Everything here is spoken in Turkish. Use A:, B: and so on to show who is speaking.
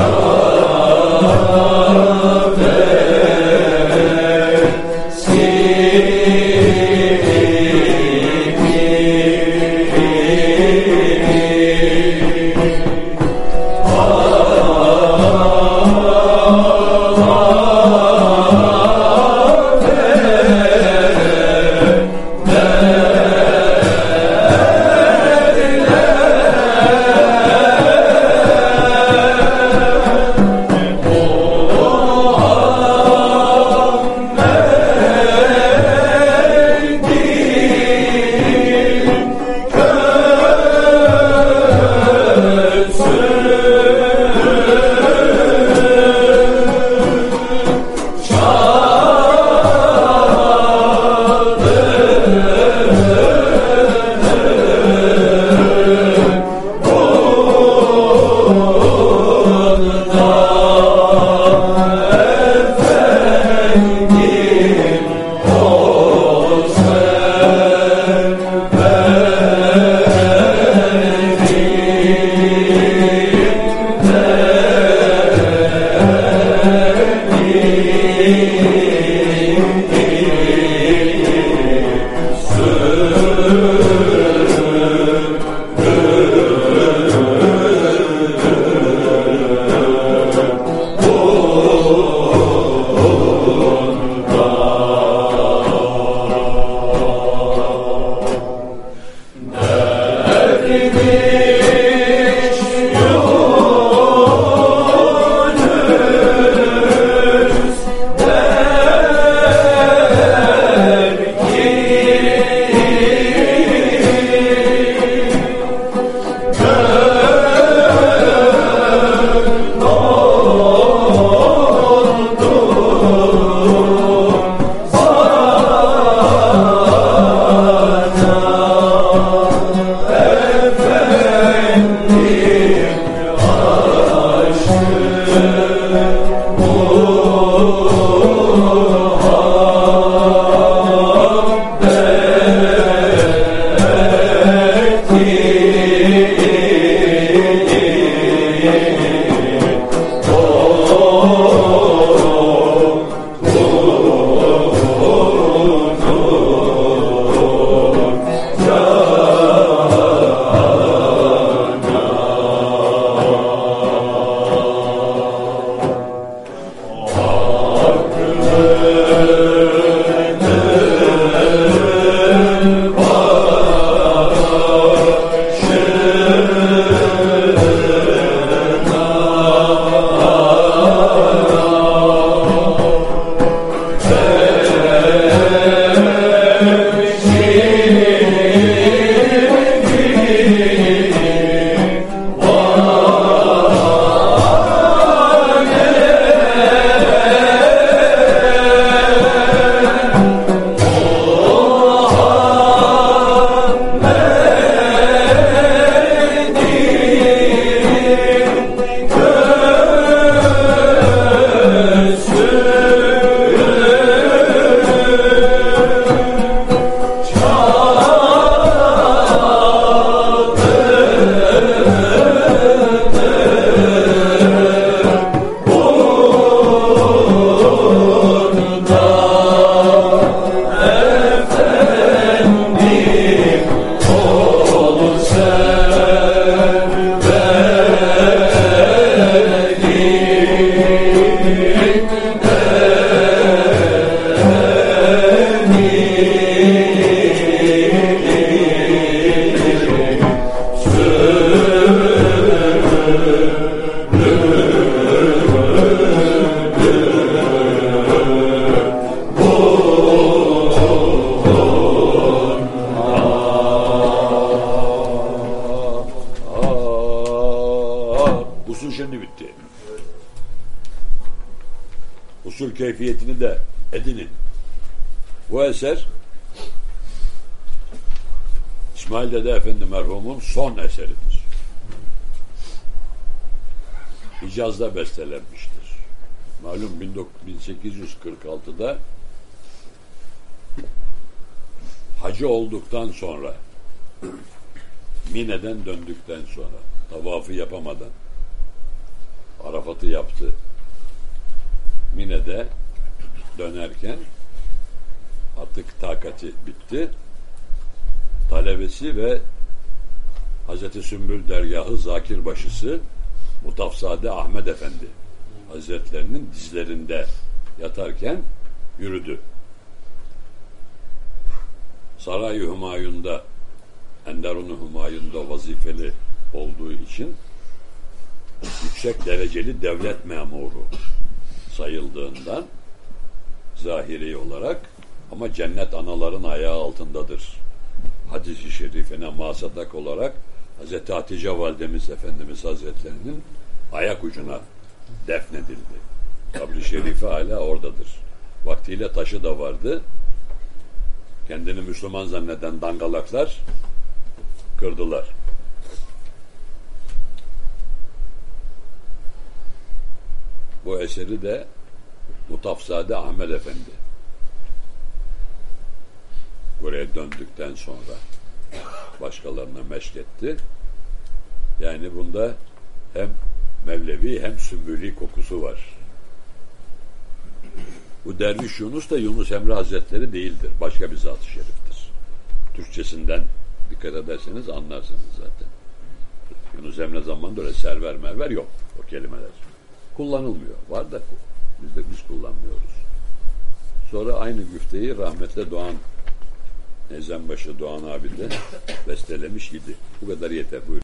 A: Lord. Usul şimdi bitti. Usul keyfiyetini de edinin. Bu eser İsmail Dede Efendi merhumun son eseridir. Hicaz'da bestelenmiştir. Malum 1846'da hacı olduktan sonra Mine'den döndükten sonra tavafı yapamadan Arafat'ı yaptı. Mine'de dönerken artık takati bitti. Talebesi ve Hazreti Sümbül Dergahı Zakir Başısı Mutafzade Ahmet Efendi Hazretlerinin dizlerinde yatarken yürüdü. Saray-ı Hümayun'da Enderun-u Hümayun'da vazifeli olduğu için yüksek dereceli devlet memuru sayıldığından zahiri olarak ama cennet anaların ayağı altındadır. Hadis-i şerifine masadak olarak Hz. Hatice Validemiz Efendimiz Hazretlerinin ayak ucuna defnedildi. Kabri şerifi hala oradadır. Vaktiyle taşı da vardı. Kendini Müslüman zanneden dangalaklar kırdılar. Bu eseri de Mutafzade Ahmet Efendi buraya döndükten sonra başkalarına meşk etti. Yani bunda hem Mevlevi hem Sümbüli kokusu var. Bu Derviş Yunus da Yunus Emre Hazretleri değildir. Başka bir zat-ı şeriftir. Türkçesinden dikkat ederseniz anlarsınız zaten. Yunus Emre zamanında öyle server merver yok o kelimeler. Kullanılmıyor. Var da biz de biz kullanmıyoruz. Sonra aynı güfteyi rahmetle Doğan Nezenbaşı Doğan abi de bestelemiş idi. Bu kadar yeter. Buyurun.